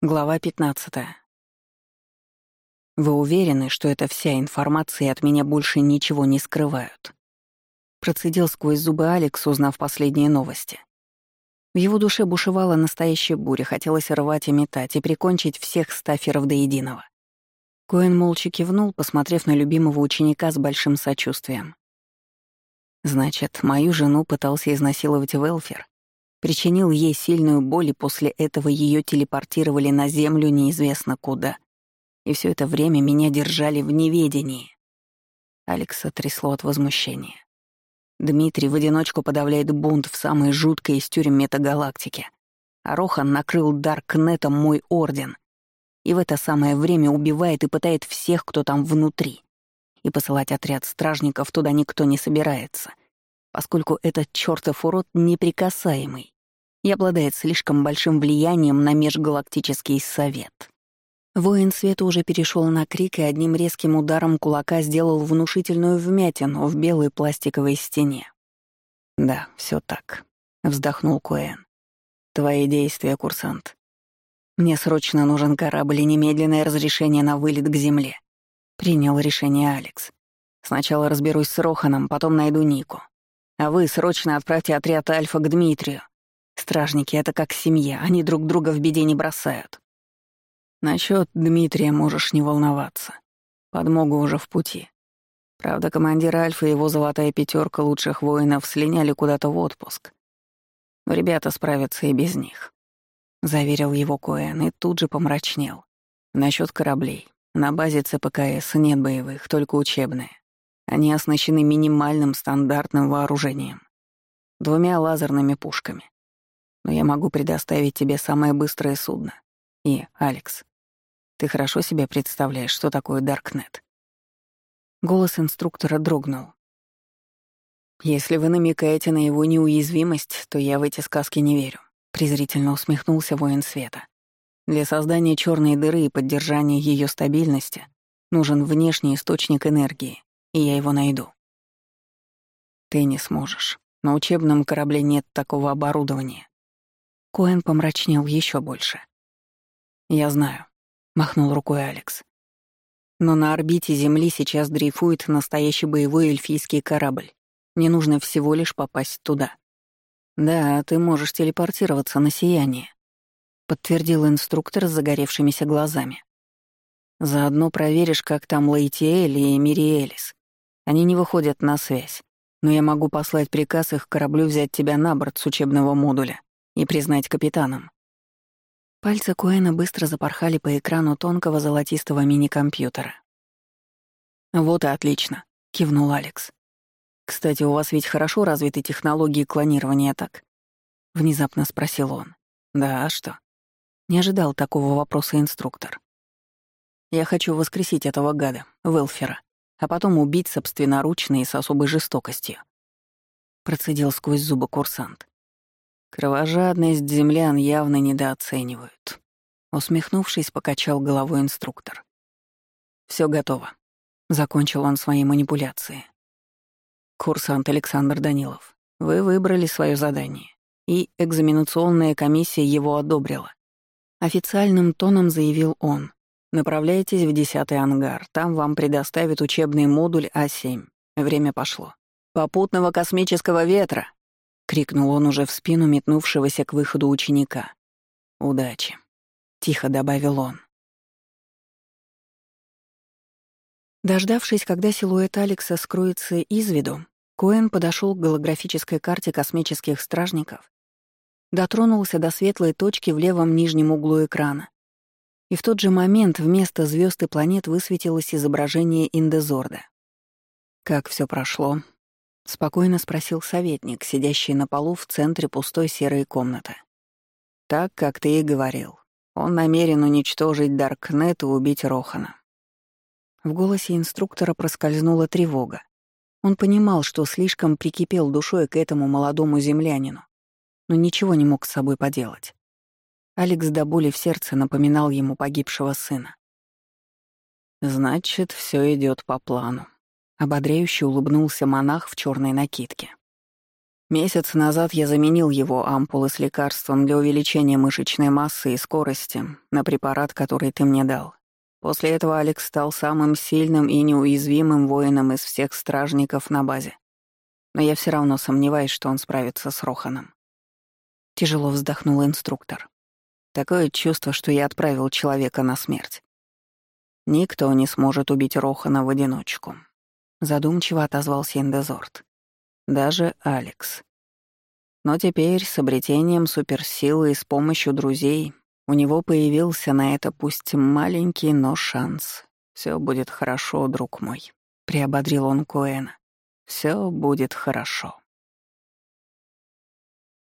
Глава 15. Вы уверены, что эта вся информация от меня больше ничего не скрывают? Процедил сквозь зубы Алекс, узнав последние новости. В его душе бушевала настоящая буря, хотелось рвать и метать и прикончить всех стаферов до единого. Коэн молча кивнул, посмотрев на любимого ученика с большим сочувствием. Значит, мою жену пытался изнасиловать Велфер, причинил ей сильную боль, и после этого ее телепортировали на Землю неизвестно куда. И все это время меня держали в неведении. Алекса трясло от возмущения. Дмитрий в одиночку подавляет бунт в самой жуткой из тюрем метагалактики. А Рохан накрыл Даркнетом мой орден. И в это самое время убивает и пытает всех, кто там внутри. И посылать отряд стражников туда никто не собирается — поскольку этот чертов урод неприкасаемый и обладает слишком большим влиянием на межгалактический совет. Воин света уже перешел на крик и одним резким ударом кулака сделал внушительную вмятину в белой пластиковой стене. «Да, все так», — вздохнул Коэн. «Твои действия, курсант. Мне срочно нужен корабль и немедленное разрешение на вылет к Земле». Принял решение Алекс. «Сначала разберусь с Роханом, потом найду Нику. А вы срочно отправьте отряд Альфа к Дмитрию. Стражники — это как семья, они друг друга в беде не бросают. Насчет Дмитрия можешь не волноваться. Подмога уже в пути. Правда, командир Альфа и его золотая пятерка лучших воинов слиняли куда-то в отпуск. Но ребята справятся и без них. Заверил его Коэн и тут же помрачнел. Насчет кораблей. На базе ЦПКС нет боевых, только учебные. Они оснащены минимальным стандартным вооружением. Двумя лазерными пушками. Но я могу предоставить тебе самое быстрое судно. И, Алекс, ты хорошо себе представляешь, что такое Даркнет?» Голос инструктора дрогнул. «Если вы намекаете на его неуязвимость, то я в эти сказки не верю», — презрительно усмехнулся воин света. «Для создания черной дыры и поддержания ее стабильности нужен внешний источник энергии и я его найду. Ты не сможешь. На учебном корабле нет такого оборудования. Коэн помрачнел еще больше. Я знаю, махнул рукой Алекс. Но на орбите Земли сейчас дрейфует настоящий боевой эльфийский корабль. Мне нужно всего лишь попасть туда. Да, ты можешь телепортироваться на сияние, подтвердил инструктор с загоревшимися глазами. Заодно проверишь, как там Лейтиэль и Мириэлис. Они не выходят на связь, но я могу послать приказ их кораблю взять тебя на борт с учебного модуля и признать капитаном». Пальцы Куэна быстро запорхали по экрану тонкого золотистого мини-компьютера. «Вот и отлично», — кивнул Алекс. «Кстати, у вас ведь хорошо развиты технологии клонирования, так?» — внезапно спросил он. «Да, а что?» Не ожидал такого вопроса инструктор. «Я хочу воскресить этого гада, Велфера а потом убить собственноручно и с особой жестокостью. Процедил сквозь зубы курсант. Кровожадность землян явно недооценивают. Усмехнувшись, покачал головой инструктор. Все готово. Закончил он свои манипуляции. Курсант Александр Данилов, вы выбрали свое задание, и экзаменационная комиссия его одобрила. Официальным тоном заявил он, Направляйтесь в десятый ангар. Там вам предоставят учебный модуль А7. Время пошло. «Попутного космического ветра!» — крикнул он уже в спину метнувшегося к выходу ученика. «Удачи!» — тихо добавил он. Дождавшись, когда силуэт Алекса скроется из виду, Коэн подошел к голографической карте космических стражников, дотронулся до светлой точки в левом нижнем углу экрана и в тот же момент вместо звезд и планет высветилось изображение Индезорда. «Как все прошло?» — спокойно спросил советник, сидящий на полу в центре пустой серой комнаты. «Так, как ты и говорил. Он намерен уничтожить Даркнет и убить Рохана». В голосе инструктора проскользнула тревога. Он понимал, что слишком прикипел душой к этому молодому землянину, но ничего не мог с собой поделать. Алекс до боли в сердце напоминал ему погибшего сына. «Значит, все идет по плану», — ободряюще улыбнулся монах в черной накидке. Месяц назад я заменил его ампулы с лекарством для увеличения мышечной массы и скорости на препарат, который ты мне дал. После этого Алекс стал самым сильным и неуязвимым воином из всех стражников на базе. Но я все равно сомневаюсь, что он справится с Роханом. Тяжело вздохнул инструктор. Такое чувство, что я отправил человека на смерть. Никто не сможет убить Рохана в одиночку. Задумчиво отозвался Индезорт. Даже Алекс. Но теперь с обретением суперсилы и с помощью друзей у него появился на это пусть маленький, но шанс. Все будет хорошо, друг мой», — приободрил он Коэна. Все будет хорошо.